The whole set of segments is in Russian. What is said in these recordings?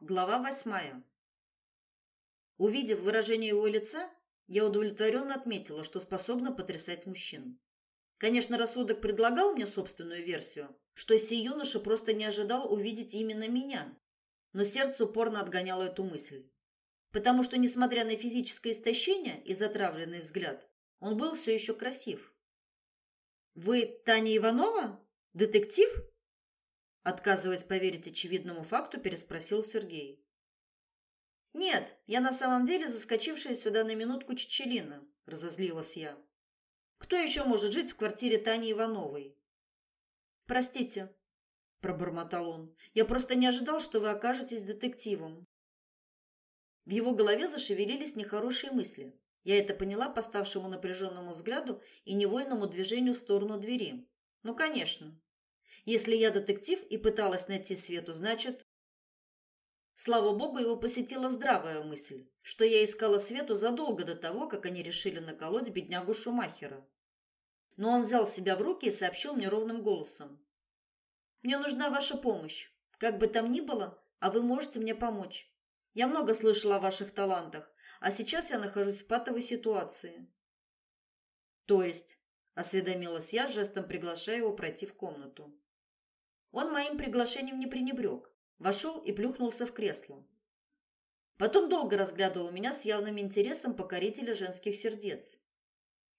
Глава восьмая. Увидев выражение его лица, я удовлетворенно отметила, что способна потрясать мужчин. Конечно, рассудок предлагал мне собственную версию, что сей юноша просто не ожидал увидеть именно меня, но сердце упорно отгоняло эту мысль. Потому что, несмотря на физическое истощение и затравленный взгляд, он был все еще красив. «Вы Таня Иванова? Детектив?» Отказываясь поверить очевидному факту, переспросил Сергей. «Нет, я на самом деле заскочившая сюда на минутку Чечелина», – разозлилась я. «Кто еще может жить в квартире Тани Ивановой?» «Простите», – пробормотал он, – «я просто не ожидал, что вы окажетесь детективом». В его голове зашевелились нехорошие мысли. Я это поняла по ставшему напряженному взгляду и невольному движению в сторону двери. «Ну, конечно, если я детектив и пыталась найти Свету, значит... Слава богу, его посетила здравая мысль, что я искала Свету задолго до того, как они решили наколоть беднягу Шумахера. Но он взял себя в руки и сообщил мне ровным голосом. «Мне нужна ваша помощь. Как бы там ни было, а вы можете мне помочь. Я много слышала о ваших талантах, а сейчас я нахожусь в патовой ситуации». «То есть?» – осведомилась я, жестом приглашая его пройти в комнату. Он моим приглашением не пренебрег, вошел и плюхнулся в кресло. Потом долго разглядывал меня с явным интересом покорителя женских сердец.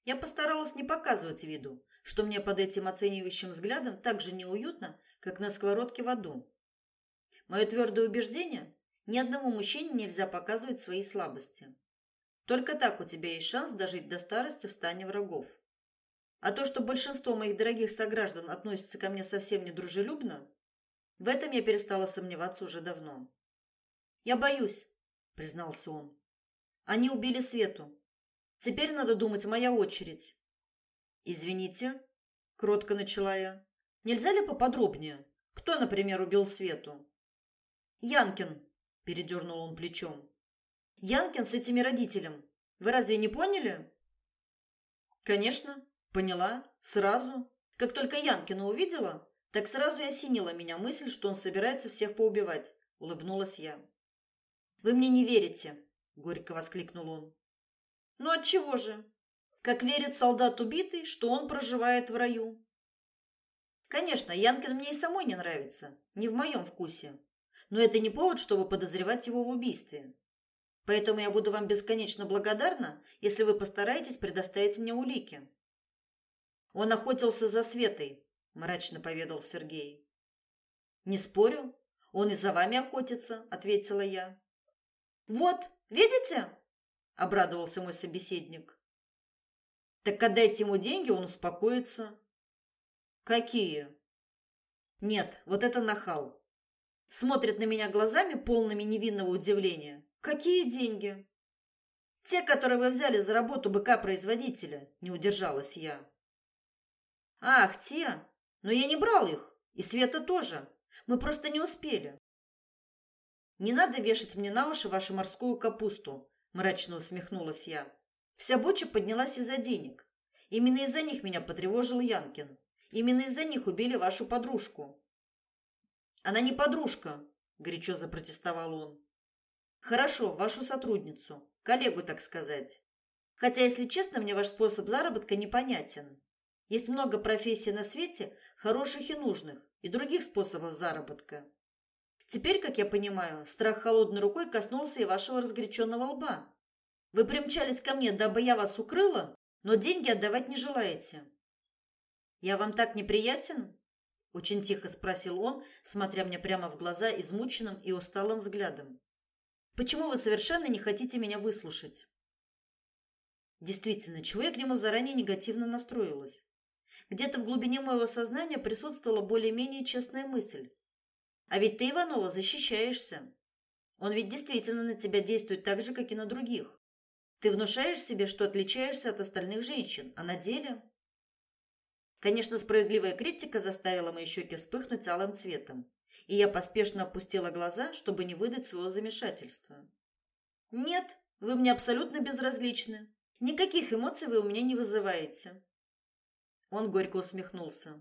Я постаралась не показывать виду, что мне под этим оценивающим взглядом так же неуютно, как на сковородке в аду. Мое твердое убеждение – ни одному мужчине нельзя показывать свои слабости. Только так у тебя есть шанс дожить до старости в стане врагов. А то, что большинство моих дорогих сограждан относятся ко мне совсем недружелюбно, в этом я перестала сомневаться уже давно. «Я боюсь», — признался он. «Они убили Свету. Теперь надо думать, моя очередь». «Извините», — кротко начала я. «Нельзя ли поподробнее? Кто, например, убил Свету?» «Янкин», — передернул он плечом. «Янкин с этими родителем. Вы разве не поняли?» «Конечно», Поняла? Сразу? Как только Янкина увидела, так сразу и осенила меня мысль, что он собирается всех поубивать. Улыбнулась я. «Вы мне не верите», — горько воскликнул он. «Ну отчего же? Как верит солдат убитый, что он проживает в раю?» «Конечно, Янкин мне и самой не нравится, не в моем вкусе. Но это не повод, чтобы подозревать его в убийстве. Поэтому я буду вам бесконечно благодарна, если вы постараетесь предоставить мне улики». Он охотился за Светой, мрачно поведал Сергей. Не спорю, он и за вами охотится, ответила я. Вот, видите? обрадовался мой собеседник. Так отдайте ему деньги, он успокоится. Какие? Нет, вот это нахал. Смотрит на меня глазами, полными невинного удивления. Какие деньги? Те, которые вы взяли за работу быка-производителя, не удержалась я. Ах, те! Но я не брал их. И Света тоже. Мы просто не успели. Не надо вешать мне на уши вашу морскую капусту, мрачно усмехнулась я. Вся боча поднялась из-за денег. Именно из-за них меня потревожил Янкин. Именно из-за них убили вашу подружку. Она не подружка, горячо запротестовал он. Хорошо, вашу сотрудницу, коллегу, так сказать. Хотя, если честно, мне ваш способ заработка непонятен. Есть много профессий на свете, хороших и нужных, и других способов заработка. Теперь, как я понимаю, страх холодной рукой коснулся и вашего разгоряченного лба. Вы примчались ко мне, дабы я вас укрыла, но деньги отдавать не желаете. Я вам так неприятен? Очень тихо спросил он, смотря мне прямо в глаза измученным и усталым взглядом. Почему вы совершенно не хотите меня выслушать? Действительно, чего я к нему заранее негативно настроилась? Где-то в глубине моего сознания присутствовала более-менее честная мысль. А ведь ты, Иванова, защищаешься. Он ведь действительно на тебя действует так же, как и на других. Ты внушаешь себе, что отличаешься от остальных женщин, а на деле... Конечно, справедливая критика заставила мои щеки вспыхнуть алым цветом, и я поспешно опустила глаза, чтобы не выдать своего замешательства. «Нет, вы мне абсолютно безразличны. Никаких эмоций вы у меня не вызываете. Он горько усмехнулся.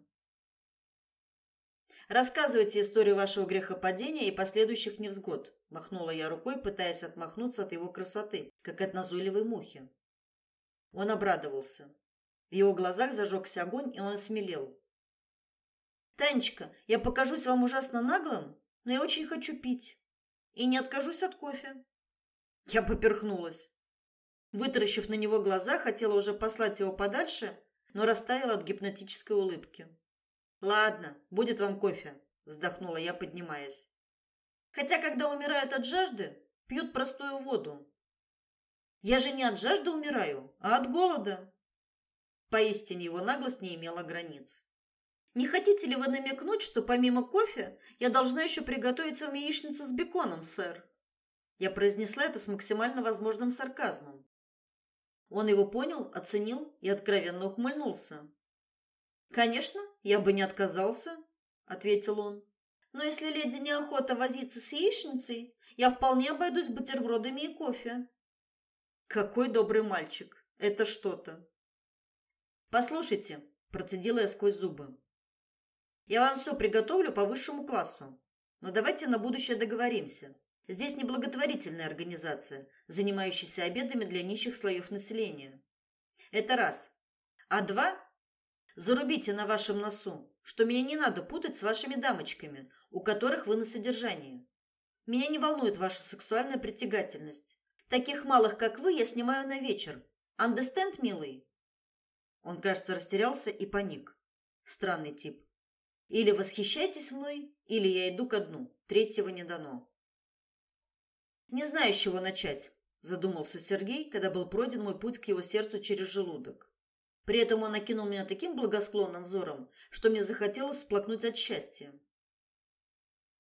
Рассказывайте историю вашего грехопадения и последующих невзгод, махнула я рукой, пытаясь отмахнуться от его красоты, как от назойливой мухи. Он обрадовался. В его глазах зажегся огонь, и он осмелел. Танечка, я покажусь вам ужасно наглым, но я очень хочу пить. И не откажусь от кофе. Я поперхнулась. Вытаращив на него глаза, хотела уже послать его подальше, но растаяла от гипнотической улыбки. Ладно, будет вам кофе, вздохнула я, поднимаясь. Хотя когда умирают от жажды, пьют простую воду. Я же не от жажды умираю, а от голода. Поистине его наглость не имела границ. Не хотите ли вы намекнуть, что помимо кофе я должна еще приготовить вам яичницу с беконом, сэр? Я произнесла это с максимально возможным сарказмом. Он его понял, оценил и откровенно ухмыльнулся. Конечно, я бы не отказался, ответил он. Но если леди неохота возиться с яичницей, я вполне обойдусь бутербродами и кофе. Какой добрый мальчик. Это что-то. Послушайте, процедила я сквозь зубы. Я вам все приготовлю по высшему классу. Но давайте на будущее договоримся. Здесь не благотворительная организация, занимающаяся обедами для нищих слоев населения. Это раз. А два Зарубите на вашем носу, что меня не надо путать с вашими дамочками, у которых вы на содержании. Меня не волнует ваша сексуальная притягательность. Таких малых, как вы, я снимаю на вечер. Understand, милый? Он, кажется, растерялся и паник. Странный тип. Или восхищайтесь мной, или я иду ко дну. Третьего не дано. Не знаю, с чего начать, задумался Сергей, когда был пройден мой путь к его сердцу через желудок. При этом он окинул меня таким благосклонным взором, что мне захотелось всплакнуть от счастья.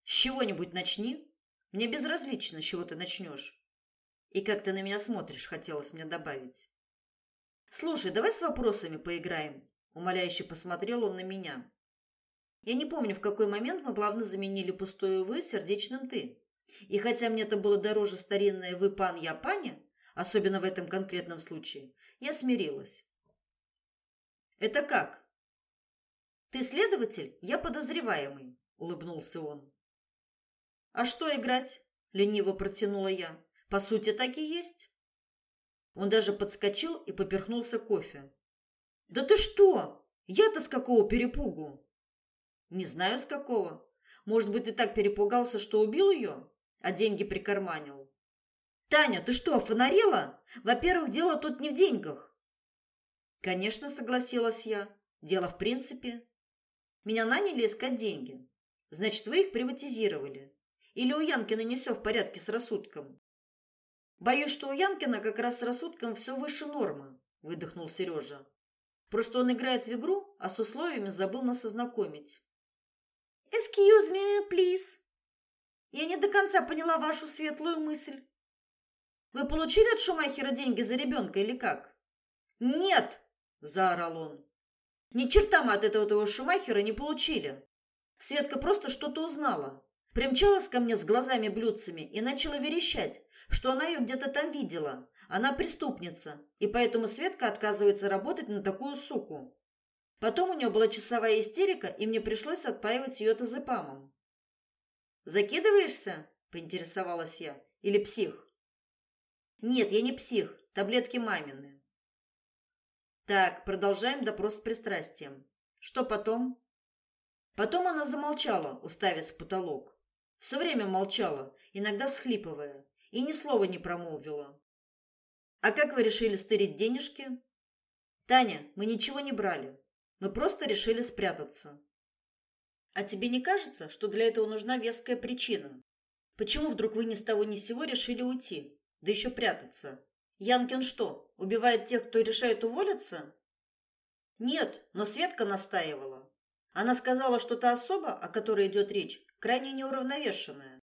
«С чего-нибудь начни. Мне безразлично, с чего ты начнешь. И как ты на меня смотришь, хотелось мне добавить. Слушай, давай с вопросами поиграем, умоляюще посмотрел он на меня. Я не помню, в какой момент мы плавно заменили пустое вы сердечным ты. И хотя мне это было дороже старинное вы пан я паня, особенно в этом конкретном случае, я смирилась. Это как? Ты следователь, я подозреваемый, улыбнулся он. А что играть? лениво протянула я. По сути, так и есть. Он даже подскочил и поперхнулся кофе. Да ты что? Я-то с какого перепугу? Не знаю с какого. Может быть, ты так перепугался, что убил ее, а деньги прикарманил. Таня, ты что, фонарела? Во-первых, дело тут не в деньгах. Конечно, согласилась я. Дело в принципе. Меня наняли искать деньги. Значит, вы их приватизировали. Или у Янкина не все в порядке с рассудком? Боюсь, что у Янкина как раз с рассудком все выше нормы, выдохнул Сережа. Просто он играет в игру, а с условиями забыл нас ознакомить. Excuse me, please. Я не до конца поняла вашу светлую мысль. Вы получили от Шумахера деньги за ребенка или как? Нет, заорал он. Ни черта мы от этого того Шумахера не получили. Светка просто что-то узнала. Примчалась ко мне с глазами-блюдцами и начала верещать, что она ее где-то там видела. Она преступница, и поэтому Светка отказывается работать на такую суку. Потом у нее была часовая истерика, и мне пришлось отпаивать ее тазепамом. «Закидываешься?» – поинтересовалась я. «Или псих?» «Нет, я не псих. Таблетки мамины. Так, продолжаем допрос с пристрастием. Что потом? Потом она замолчала, уставясь в потолок. Все время молчала, иногда всхлипывая, и ни слова не промолвила. А как вы решили стырить денежки? Таня, мы ничего не брали. Мы просто решили спрятаться. А тебе не кажется, что для этого нужна веская причина? Почему вдруг вы ни с того ни с сего решили уйти, да еще прятаться? Янкин что, убивает тех, кто решает уволиться? Нет, но Светка настаивала. Она сказала, что та особа, о которой идет речь, крайне неуравновешенная.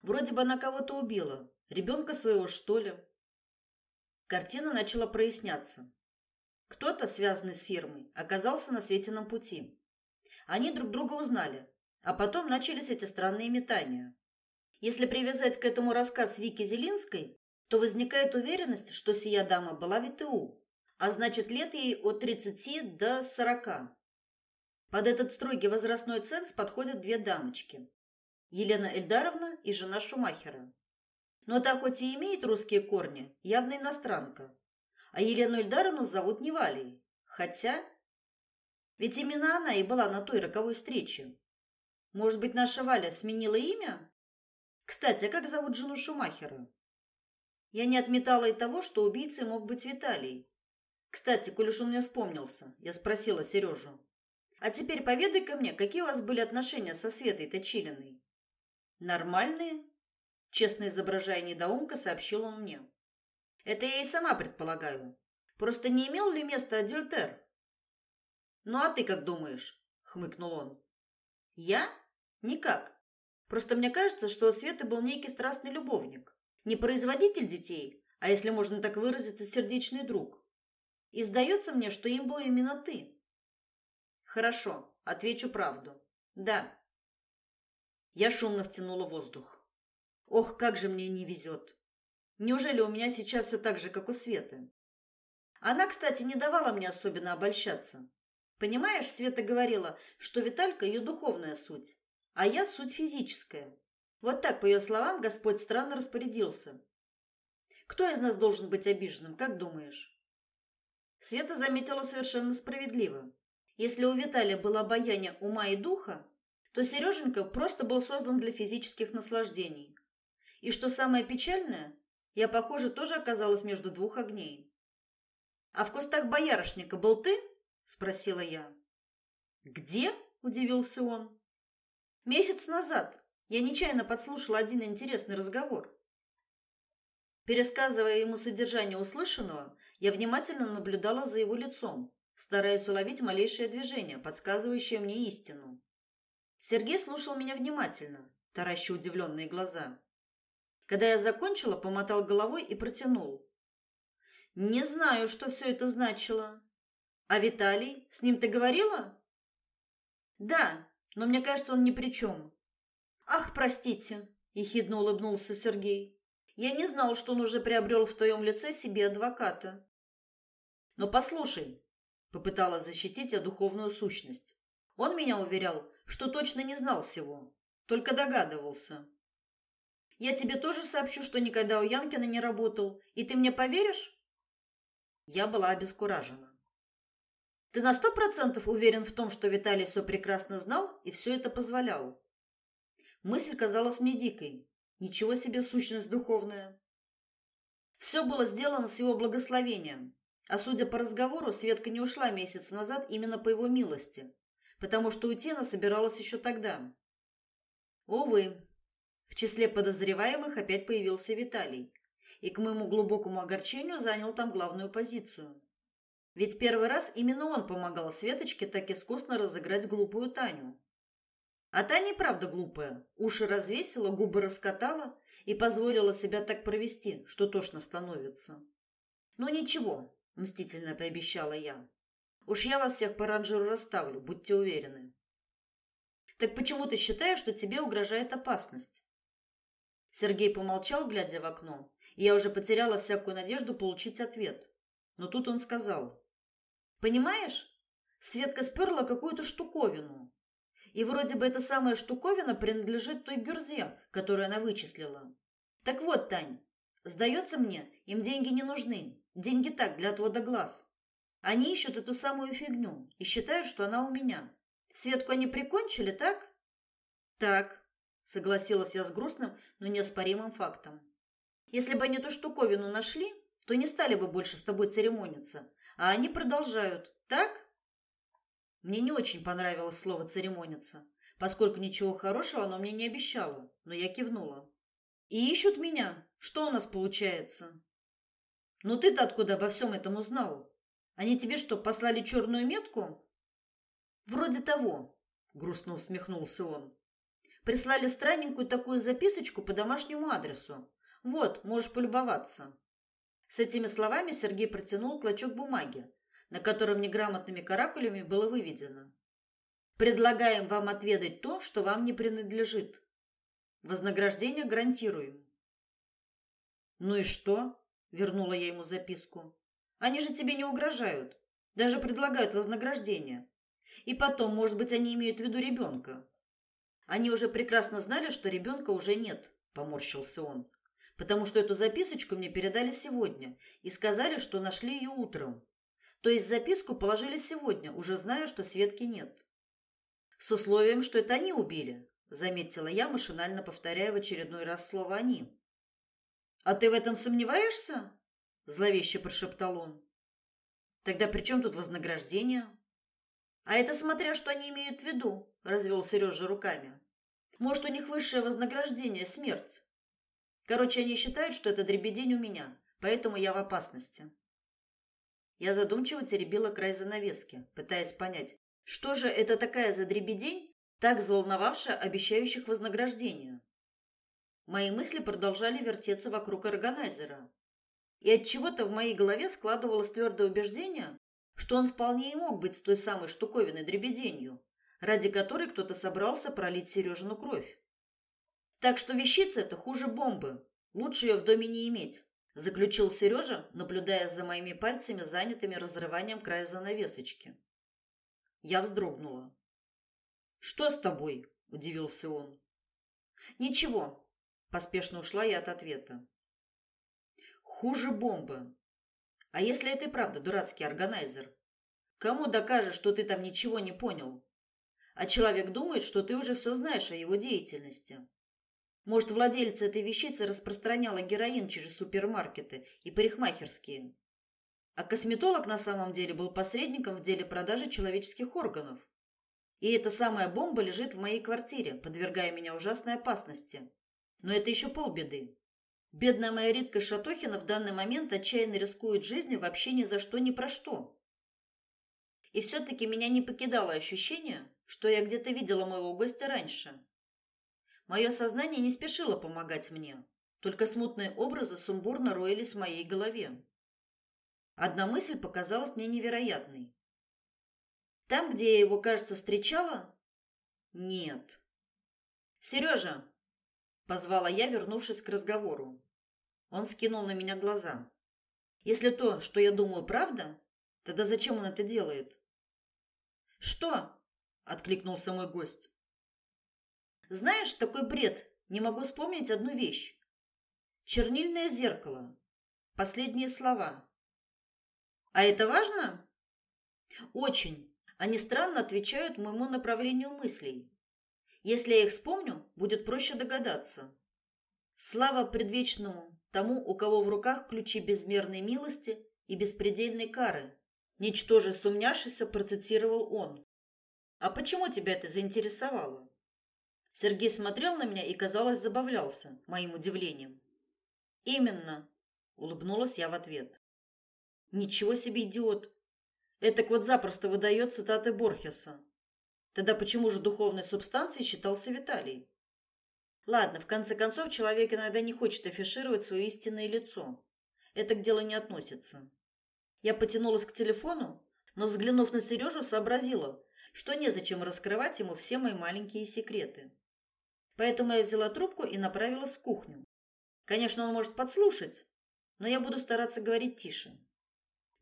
Вроде бы она кого-то убила. Ребенка своего, что ли? Картина начала проясняться. Кто-то, связанный с фирмой, оказался на Светином пути. Они друг друга узнали, а потом начались эти странные метания. Если привязать к этому рассказ Вики Зелинской, то возникает уверенность, что сия дама была в ВТУ, а значит, лет ей от 30 до 40. Под этот строгий возрастной ценз подходят две дамочки. Елена Эльдаровна и жена Шумахера. Но та хоть и имеет русские корни, явно иностранка. А Елену Эльдаровну зовут не Валей. Хотя... Ведь именно она и была на той роковой встрече. Может быть, наша Валя сменила имя? Кстати, а как зовут жену Шумахера? Я не отметала и того, что убийцей мог быть Виталий. Кстати, коль уж мне вспомнился, я спросила Сережу. А теперь поведай-ка мне, какие у вас были отношения со Светой Точилиной? Нормальные, честно изображая недоумка, сообщил он мне. Это я и сама предполагаю. Просто не имел ли места адюльтер? Ну а ты как думаешь? хмыкнул он. Я? Никак. Просто мне кажется, что Светы был некий страстный любовник, не производитель детей, а если можно так выразиться, сердечный друг. И сдается мне, что им был именно ты. Хорошо, отвечу правду. Да. Я шумно втянула воздух. Ох, как же мне не везет. Неужели у меня сейчас все так же, как у Светы? Она, кстати, не давала мне особенно обольщаться. Понимаешь, Света говорила, что Виталька ее духовная суть, а я суть физическая. Вот так, по ее словам, Господь странно распорядился. Кто из нас должен быть обиженным, как думаешь? Света заметила совершенно справедливо. Если у Виталия было обаяние ума и духа, то Сереженька просто был создан для физических наслаждений. И что самое печальное, я, похоже, тоже оказалась между двух огней. А в кустах боярышника был ты? Спросила я. Где? удивился он. Месяц назад я нечаянно подслушала один интересный разговор. Пересказывая ему содержание услышанного, я внимательно наблюдала за его лицом, стараясь уловить малейшее движение, подсказывающее мне истину. Сергей слушал меня внимательно, тараща удивленные глаза. Когда я закончила, помотал головой и протянул. «Не знаю, что все это значило. А Виталий? С ним ты говорила?» «Да, но мне кажется, он ни при чем». «Ах, простите», – ехидно улыбнулся Сергей. «Я не знал, что он уже приобрел в твоем лице себе адвоката». «Но послушай», – попыталась защитить я духовную сущность. Он меня уверял, что точно не знал всего, только догадывался. Я тебе тоже сообщу, что никогда у Янкина не работал, и ты мне поверишь? Я была обескуражена. Ты на сто процентов уверен в том, что Виталий все прекрасно знал и все это позволял? Мысль казалась мне дикой. Ничего себе сущность духовная. Все было сделано с его благословением. А судя по разговору, Светка не ушла месяц назад именно по его милости, потому что уйти она собиралась еще тогда. Увы, в числе подозреваемых опять появился Виталий, и к моему глубокому огорчению занял там главную позицию. Ведь первый раз именно он помогал Светочке так искусно разыграть глупую Таню. А Таня правда глупая, уши развесила, губы раскатала и позволила себя так провести, что тошно становится. Ну ничего, мстительно пообещала я. Уж я вас всех по ранжеру расставлю, будьте уверены. Так почему ты считаешь, что тебе угрожает опасность? Сергей помолчал, глядя в окно, и я уже потеряла всякую надежду получить ответ. Но тут он сказал: "Понимаешь, Светка сперла какую-то штуковину. И вроде бы эта самая штуковина принадлежит той гюрзе, которую она вычислила. Так вот, Тань, сдается мне, им деньги не нужны. Деньги так, для отвода глаз. Они ищут эту самую фигню и считают, что она у меня. Светку они прикончили, так? Так, согласилась я с грустным, но неоспоримым фактом. Если бы они эту штуковину нашли, то не стали бы больше с тобой церемониться, а они продолжают. Так? Мне не очень понравилось слово церемониться, поскольку ничего хорошего оно мне не обещало, но я кивнула. И ищут меня. Что у нас получается? Ну ты-то откуда обо всем этом узнал? Они тебе что, послали черную метку? Вроде того, грустно усмехнулся он. Прислали странненькую такую записочку по домашнему адресу. Вот, можешь полюбоваться. С этими словами Сергей протянул клочок бумаги, на котором неграмотными каракулями было выведено: Предлагаем вам отведать то, что вам не принадлежит. Вознаграждение гарантируем. Ну и что? вернула я ему записку. Они же тебе не угрожают, даже предлагают вознаграждение. И потом, может быть, они имеют в виду ребенка. Они уже прекрасно знали, что ребенка уже нет, поморщился он. Потому что эту записочку мне передали сегодня и сказали, что нашли ее утром. То есть записку положили сегодня, уже зная, что Светки нет. С условием, что это они убили, заметила я, машинально повторяя в очередной раз слово они. А ты в этом сомневаешься? зловеще прошептал он. Тогда при чем тут вознаграждение? А это смотря что они имеют в виду, развел Сережа руками. Может, у них высшее вознаграждение смерть. Короче, они считают, что это дребедень у меня, поэтому я в опасности. Я задумчиво теребила край занавески, пытаясь понять, что же это такая за дребедень, так взволновавшая обещающих вознаграждение. Мои мысли продолжали вертеться вокруг органайзера. И от чего-то в моей голове складывалось твердое убеждение, что он вполне и мог быть той самой штуковиной дребеденью, ради которой кто-то собрался пролить Сережину кровь. Так что вещица это хуже бомбы. Лучше ее в доме не иметь, заключил Сережа, наблюдая за моими пальцами, занятыми разрыванием края занавесочки. Я вздрогнула. Что с тобой? удивился он. Ничего, поспешно ушла я от ответа. Хуже бомбы. А если это и правда дурацкий органайзер? Кому докажешь, что ты там ничего не понял? А человек думает, что ты уже все знаешь о его деятельности. Может, владелица этой вещицы распространяла героин через супермаркеты и парикмахерские. А косметолог на самом деле был посредником в деле продажи человеческих органов. И эта самая бомба лежит в моей квартире, подвергая меня ужасной опасности. Но это еще полбеды. Бедная моя Ритка Шатохина в данный момент отчаянно рискует жизнью вообще ни за что, ни про что. И все-таки меня не покидало ощущение, что я где-то видела моего гостя раньше. Мое сознание не спешило помогать мне, только смутные образы сумбурно роились в моей голове. Одна мысль показалась мне невероятной. Там, где я его, кажется, встречала? Нет. Сережа, позвала я, вернувшись к разговору. Он скинул на меня глаза. Если то, что я думаю, правда, тогда зачем он это делает? Что? откликнулся мой гость. Знаешь, такой бред. Не могу вспомнить одну вещь. Чернильное зеркало. Последние слова. А это важно? Очень. Они странно отвечают моему направлению мыслей. Если я их вспомню, будет проще догадаться. Слава предвечному тому, у кого в руках ключи безмерной милости и беспредельной кары. Ничтоже сумняшися, процитировал он. А почему тебя это заинтересовало? Сергей смотрел на меня и, казалось, забавлялся моим удивлением. Именно, улыбнулась я в ответ. Ничего себе идиот. Этак вот запросто выдает цитаты Борхеса. Тогда почему же духовной субстанцией считался Виталий? Ладно, в конце концов, человек иногда не хочет афишировать свое истинное лицо. Это к делу не относится. Я потянулась к телефону, но, взглянув на Сережу, сообразила, что незачем раскрывать ему все мои маленькие секреты. Поэтому я взяла трубку и направилась в кухню. Конечно, он может подслушать, но я буду стараться говорить тише.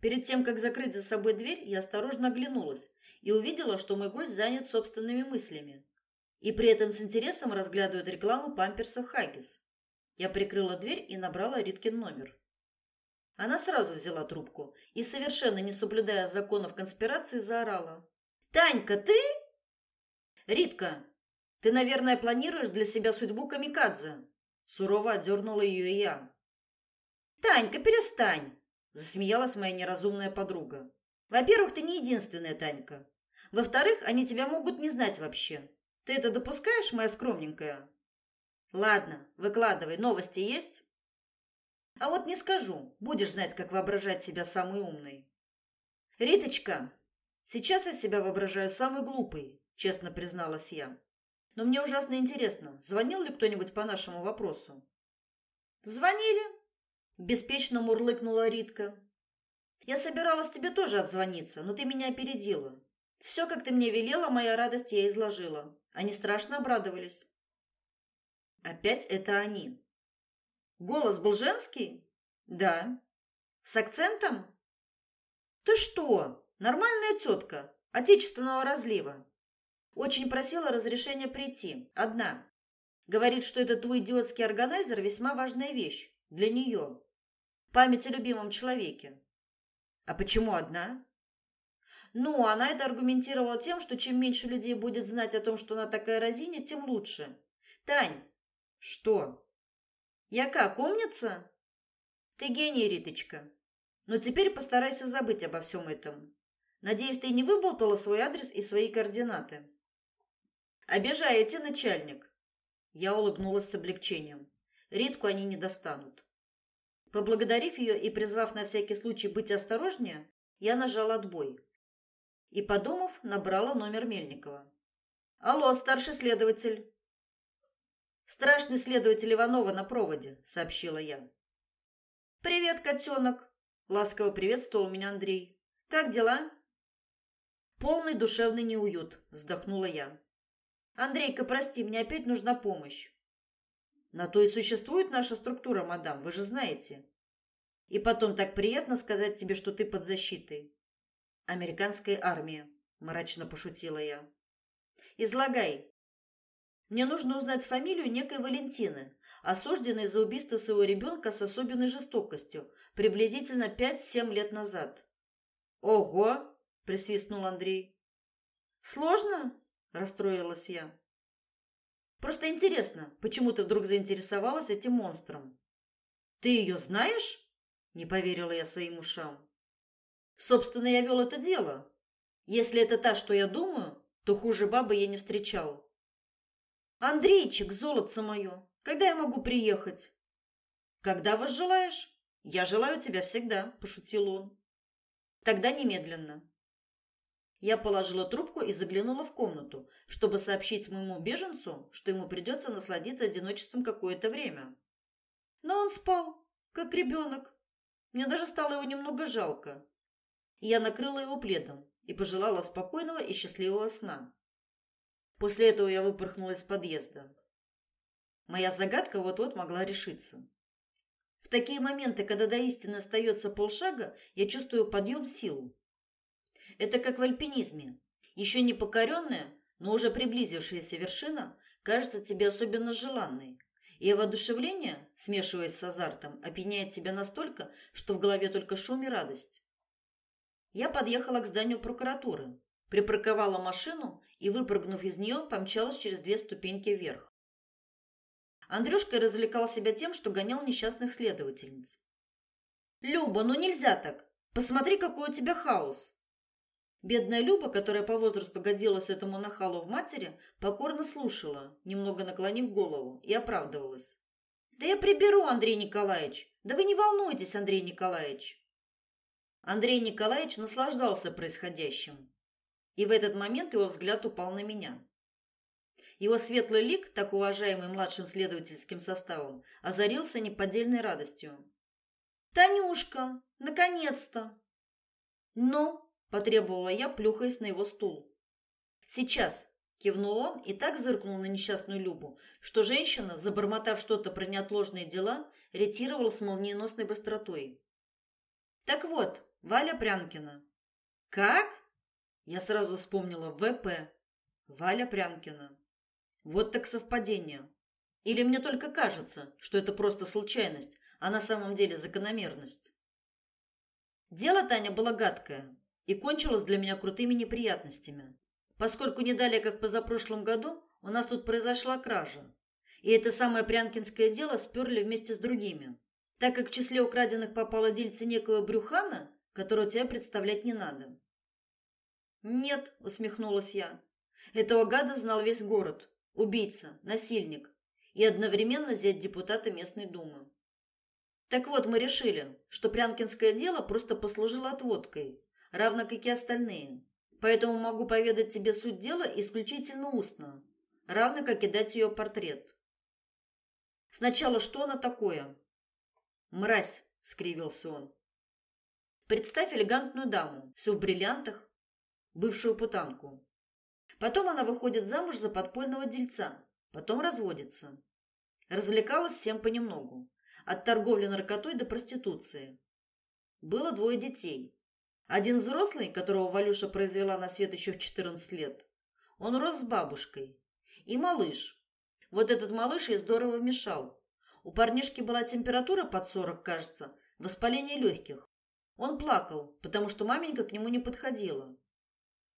Перед тем, как закрыть за собой дверь, я осторожно оглянулась и увидела, что мой гость занят собственными мыслями и при этом с интересом разглядывает рекламу памперсов Хаггис. Я прикрыла дверь и набрала Риткин номер. Она сразу взяла трубку и, совершенно не соблюдая законов конспирации, заорала. «Танька, ты?» «Ритка, ты, наверное, планируешь для себя судьбу камикадзе?» Сурово отдернула ее я. «Танька, перестань!» Засмеялась моя неразумная подруга. «Во-первых, ты не единственная Танька. Во-вторых, они тебя могут не знать вообще. Ты это допускаешь, моя скромненькая?» «Ладно, выкладывай. Новости есть?» «А вот не скажу. Будешь знать, как воображать себя самой умной». «Риточка, сейчас я себя воображаю самой глупой», честно призналась я. Но мне ужасно интересно, звонил ли кто-нибудь по нашему вопросу? Звонили? Беспечно мурлыкнула Ритка. Я собиралась тебе тоже отзвониться, но ты меня опередила. Все, как ты мне велела, моя радость я изложила. Они страшно обрадовались. Опять это они. Голос был женский? Да. С акцентом? Ты что? Нормальная тетка. Отечественного разлива. Очень просила разрешения прийти. Одна. Говорит, что этот твой идиотский органайзер весьма важная вещь. Для нее. Память о любимом человеке. А почему одна? Ну, она это аргументировала тем, что чем меньше людей будет знать о том, что она такая разиня, тем лучше. Тань. Что? Я как, умница? Ты гений, Риточка. Но теперь постарайся забыть обо всем этом. Надеюсь, ты не выболтала свой адрес и свои координаты. Обижаете, начальник. Я улыбнулась с облегчением. Ритку они не достанут. Поблагодарив ее и призвав на всякий случай быть осторожнее, я нажала отбой. И, подумав, набрала номер Мельникова. «Алло, старший следователь!» «Страшный следователь Иванова на проводе», — сообщила я. «Привет, котенок!» — ласково приветствовал меня Андрей. «Как дела?» Полный душевный неуют, вздохнула я. Андрейка, прости, мне опять нужна помощь. На то и существует наша структура, мадам, вы же знаете. И потом так приятно сказать тебе, что ты под защитой. Американской армии, мрачно пошутила я. Излагай. Мне нужно узнать фамилию некой Валентины, осужденной за убийство своего ребенка с особенной жестокостью, приблизительно 5-7 лет назад. Ого, присвистнул Андрей. Сложно? Расстроилась я. Просто интересно, почему ты вдруг заинтересовалась этим монстром? Ты ее знаешь? Не поверила я своим ушам. Собственно, я вел это дело. Если это та, что я думаю, то хуже бабы я не встречал. Андрейчик, золотце мое, когда я могу приехать? Когда вас желаешь? Я желаю тебя всегда, пошутил он. Тогда немедленно. Я положила трубку и заглянула в комнату, чтобы сообщить моему беженцу, что ему придется насладиться одиночеством какое-то время. Но он спал, как ребенок. Мне даже стало его немного жалко. я накрыла его пледом и пожелала спокойного и счастливого сна. После этого я выпорхнула из подъезда. Моя загадка вот-вот могла решиться. В такие моменты, когда до истины остается полшага, я чувствую подъем сил. Это как в альпинизме. Еще не покоренная, но уже приблизившаяся вершина кажется тебе особенно желанной. И воодушевление, смешиваясь с азартом, опьяняет тебя настолько, что в голове только шум и радость. Я подъехала к зданию прокуратуры, припарковала машину и, выпрыгнув из нее, помчалась через две ступеньки вверх. Андрюшка развлекал себя тем, что гонял несчастных следовательниц. «Люба, ну нельзя так! Посмотри, какой у тебя хаос!» Бедная Люба, которая по возрасту годилась этому нахалу в матери, покорно слушала, немного наклонив голову, и оправдывалась. «Да я приберу, Андрей Николаевич! Да вы не волнуйтесь, Андрей Николаевич!» Андрей Николаевич наслаждался происходящим. И в этот момент его взгляд упал на меня. Его светлый лик, так уважаемый младшим следовательским составом, озарился неподдельной радостью. «Танюшка, наконец-то!» «Ну, потребовала я, плюхаясь на его стул. Сейчас, кивнул он и так зыркнул на несчастную Любу, что женщина, забормотав что-то про неотложные дела, ретировала с молниеносной быстротой. Так вот, Валя Прянкина. Как? Я сразу вспомнила ВП. Валя Прянкина. Вот так совпадение. Или мне только кажется, что это просто случайность, а на самом деле закономерность. Дело Таня было гадкое и кончилось для меня крутыми неприятностями. Поскольку не далее, как позапрошлом году, у нас тут произошла кража. И это самое Прянкинское дело сперли вместе с другими. Так как в числе украденных попало дельце некого Брюхана, которого тебе представлять не надо. «Нет», — усмехнулась я. «Этого гада знал весь город. Убийца, насильник и одновременно зять депутата местной думы. Так вот, мы решили, что Прянкинское дело просто послужило отводкой, равно как и остальные. Поэтому могу поведать тебе суть дела исключительно устно, равно как и дать ее портрет. Сначала, что она такое? Мразь, скривился он. Представь элегантную даму, всю в бриллиантах, бывшую путанку. Потом она выходит замуж за подпольного дельца, потом разводится. Развлекалась всем понемногу, от торговли наркотой до проституции. Было двое детей. Один взрослый, которого Валюша произвела на свет еще в 14 лет, он рос с бабушкой. И малыш. Вот этот малыш ей здорово мешал. У парнишки была температура под 40, кажется, воспаление легких. Он плакал, потому что маменька к нему не подходила.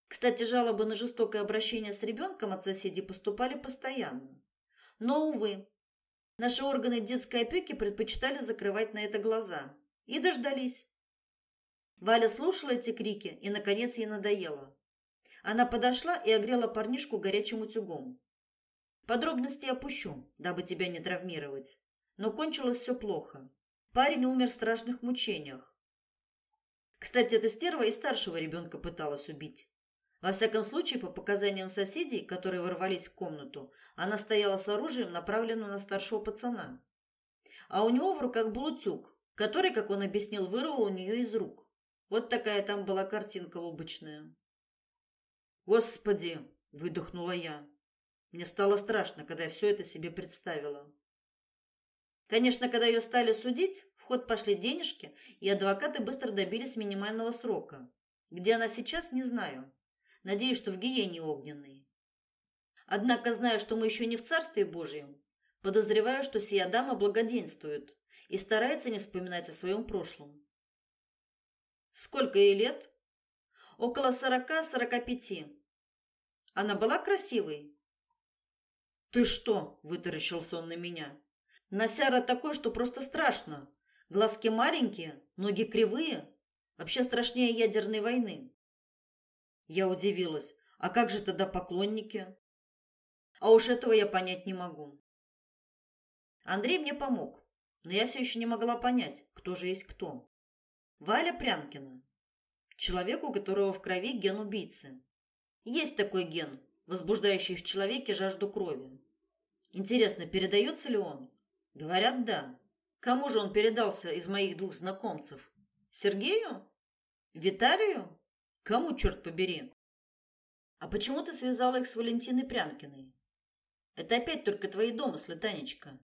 Кстати, жалобы на жестокое обращение с ребенком от соседей поступали постоянно. Но, увы, наши органы детской опеки предпочитали закрывать на это глаза. И дождались. Валя слушала эти крики, и, наконец, ей надоело. Она подошла и огрела парнишку горячим утюгом. Подробности опущу, дабы тебя не травмировать. Но кончилось все плохо. Парень умер в страшных мучениях. Кстати, эта стерва и старшего ребенка пыталась убить. Во всяком случае, по показаниям соседей, которые ворвались в комнату, она стояла с оружием, направленным на старшего пацана. А у него в руках был утюг, который, как он объяснил, вырвал у нее из рук. Вот такая там была картинка обычная. «Господи!» – выдохнула я. Мне стало страшно, когда я все это себе представила. Конечно, когда ее стали судить, в ход пошли денежки, и адвокаты быстро добились минимального срока. Где она сейчас, не знаю. Надеюсь, что в гиене огненной. Однако, зная, что мы еще не в Царстве Божьем, подозреваю, что сия дама благоденствует и старается не вспоминать о своем прошлом. Сколько ей лет? Около сорока-сорока пяти. Она была красивой? Ты что? Вытаращился он на меня. Насяра такой, что просто страшно. Глазки маленькие, ноги кривые. Вообще страшнее ядерной войны. Я удивилась. А как же тогда поклонники? А уж этого я понять не могу. Андрей мне помог, но я все еще не могла понять, кто же есть кто. Валя Прянкина. Человек, у которого в крови ген убийцы. Есть такой ген, возбуждающий в человеке жажду крови. Интересно, передается ли он? Говорят, да. Кому же он передался из моих двух знакомцев? Сергею? Виталию? Кому, черт побери? А почему ты связала их с Валентиной Прянкиной? Это опять только твои домыслы, Танечка.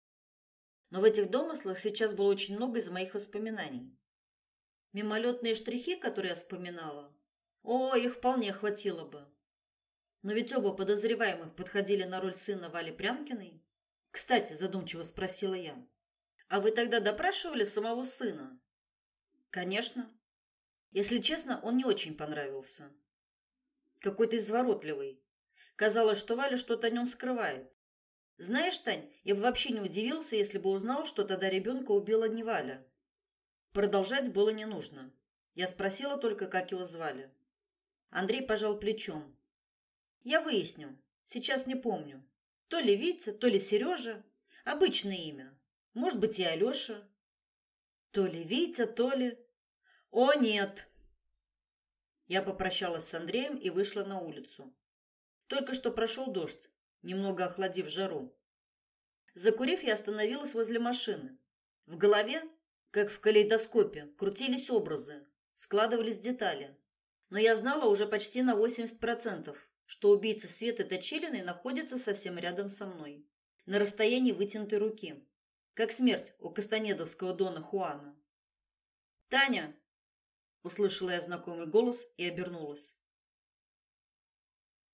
Но в этих домыслах сейчас было очень много из моих воспоминаний. Мимолетные штрихи, которые я вспоминала, о, их вполне хватило бы. Но ведь оба подозреваемых подходили на роль сына Вали Прянкиной. Кстати, задумчиво спросила я, а вы тогда допрашивали самого сына? Конечно. Если честно, он не очень понравился. Какой-то изворотливый. Казалось, что Валя что-то о нем скрывает. Знаешь, Тань, я бы вообще не удивился, если бы узнал, что тогда ребенка убила не Валя. Продолжать было не нужно. Я спросила только, как его звали. Андрей пожал плечом. Я выясню. Сейчас не помню. То ли Витя, то ли Сережа. Обычное имя. Может быть, и Алеша. То ли Витя, то ли... «О, нет!» Я попрощалась с Андреем и вышла на улицу. Только что прошел дождь, немного охладив жару. Закурив, я остановилась возле машины. В голове, как в калейдоскопе, крутились образы, складывались детали. Но я знала уже почти на 80%, что убийца Светы Точилиной находится совсем рядом со мной, на расстоянии вытянутой руки, как смерть у Кастанедовского дона Хуана. «Таня!» Услышала я знакомый голос и обернулась.